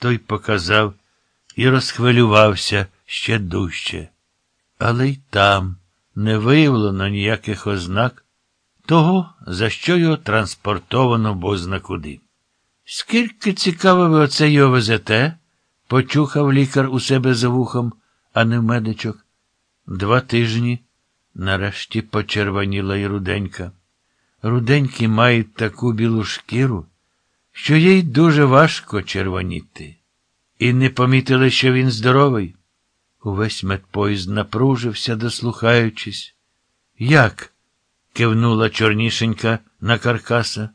той показав і розхвилювався ще дужче. Але й там не виявлено ніяких ознак того, за що його транспортовано бозна куди. Скільки цікаво ви оце його везете? почухав лікар у себе за вухом, а не в медичок. Два тижні. Нарешті почервоніла й руденька. Руденькі мають таку білу шкіру, що їй дуже важко червоніти. І не помітили, що він здоровий. Увесь медпоїзд напружився, дослухаючись. Як? кивнула чорнішенька на каркаса.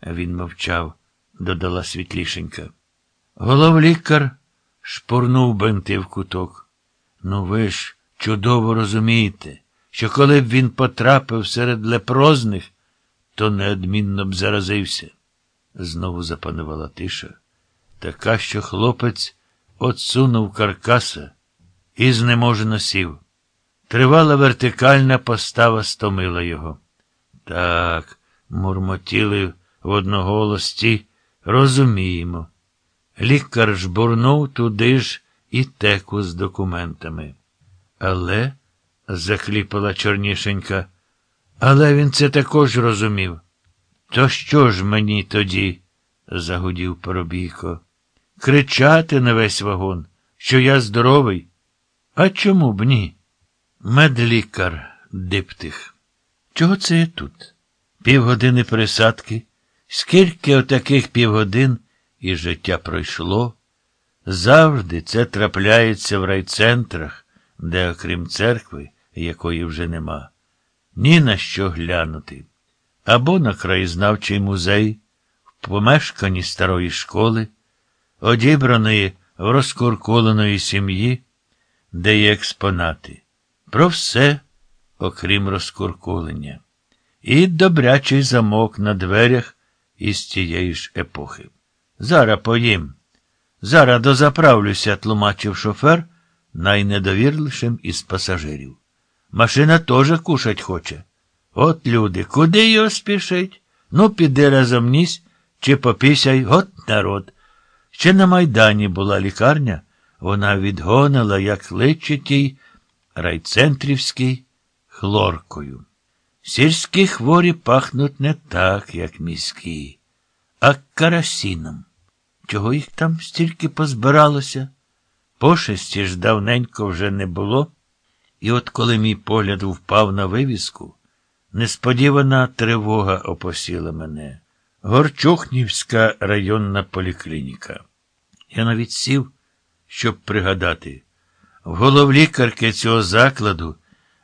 А він мовчав, додала світлішенька. Головлікар шпурнув бенти в куток. Ну, ви ж чудово розумієте, що коли б він потрапив серед лепрозних, то неодмінно б заразився. Знову запанувала тиша, така, що хлопець отсунув каркаса і знеможено сів. Тривала вертикальна постава стомила його. Так, мурмотіли в одноголості, розуміємо. Лікар жбурнув туди ж і теку з документами. Але, захліпала чорнішенька, але він це також розумів. То що ж мені тоді? загудів Поробійко. Кричати на весь вагон, що я здоровий. А чому б ні? Медлікар диптих. Чого це я тут? Півгодини пересадки. Скільки отаких півгодин і життя пройшло? Завжди це трапляється в райцентрах, де, окрім церкви, якої вже нема, ні на що глянути. Або на краєзнавчий музей, в помешканні старої школи, одібраної в розкуркуленої сім'ї, де є експонати. Про все, окрім розкуркулення. І добрячий замок на дверях із тієї ж епохи. Зара поїм. Зара дозаправлюся, тлумачив шофер найнедовірливішим із пасажирів. Машина теж кушать хоче. От люди, куди його спішить? Ну, піди разом нісь, чи попісяй, от народ. Ще на Майдані була лікарня, вона відгонила, як личить їй, райцентрівський хлоркою. Сільські хворі пахнуть не так, як міські, а карасіном. Чого їх там стільки позбиралося? Пошесті ж давненько вже не було. І от коли мій погляд впав на вивіску, несподівана тривога опосіла мене. Горчохнівська районна поліклініка. Я навіть сів, щоб пригадати. В головлікарки цього закладу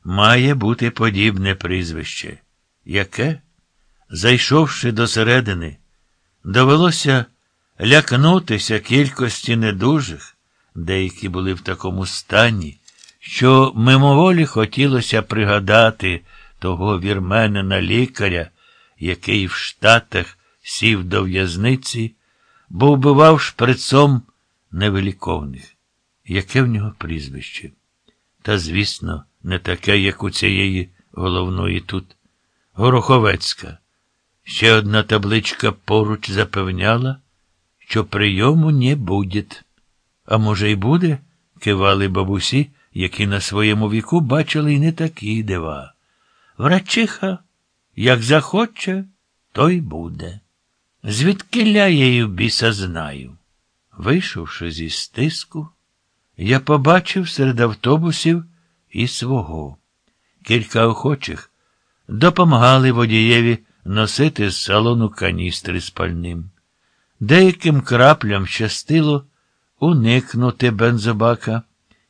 має бути подібне прізвище. Яке? Зайшовши до середини, довелося лякнутися кількості недужих, деякі були в такому стані, що мимоволі хотілося пригадати того вірменина лікаря, який в Штатах сів до в'язниці, бо вбивав шприцом невеликовних. Яке в нього прізвище? Та, звісно, не таке, як у цієї головної тут. Гороховецька. Ще одна табличка поруч запевняла, що прийому не буде. А може, й буде? кивали бабусі, які на своєму віку бачили й не такі дива. Врачиха, як захоче, то й буде. Звідки ля її біса знаю. Вийшовши зі стиску, я побачив серед автобусів і свого. Кілька охочих допомагали водієві носити з салону каністри з пальним. Деяким краплям щастило уникнути бензобака,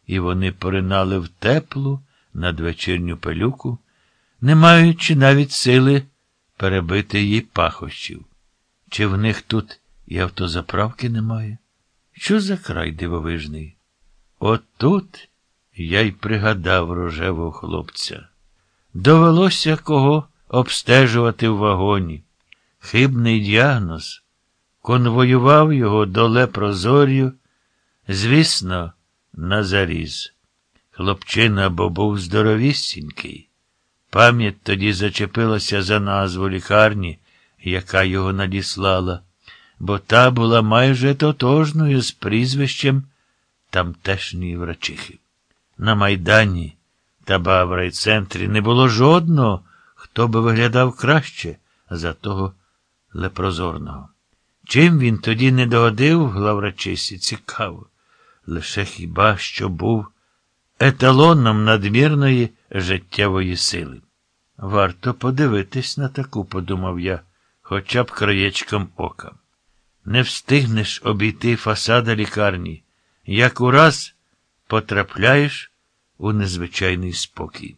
і вони поринали в теплу надвечірню пилюку, не маючи навіть сили перебити її пахощів. Чи в них тут і автозаправки немає? Що за край дивовижний? Отут я й пригадав рожевого хлопця. Довелося кого обстежувати в вагоні. Хибний діагноз конвоював його до лепрозор'ю, звісно, на заріз. Хлопчина бо був здоровісінький. Пам'ять тоді зачепилася за назву лікарні, яка його надіслала. бо та була майже тотожною з прізвищем тамтешньої врачихи. На Майдані та ба в райцентрі не було жодного, хто би виглядав краще за того лепрозорного. Чим він тоді не догодив главрачисі, цікаво, лише хіба що був еталоном надмірної життєвої сили. Варто подивитись на таку, подумав я, хоча б краєчком ока. Не встигнеш обійти фасада лікарні, як ураз потрапляєш у незвичайний спокій.